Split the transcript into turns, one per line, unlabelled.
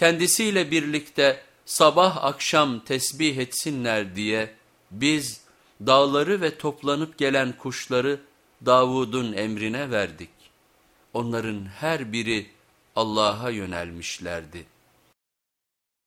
kendisiyle birlikte sabah akşam tesbih etsinler diye biz dağları ve toplanıp gelen kuşları Davud'un emrine verdik. Onların her biri Allah'a yönelmişlerdi.''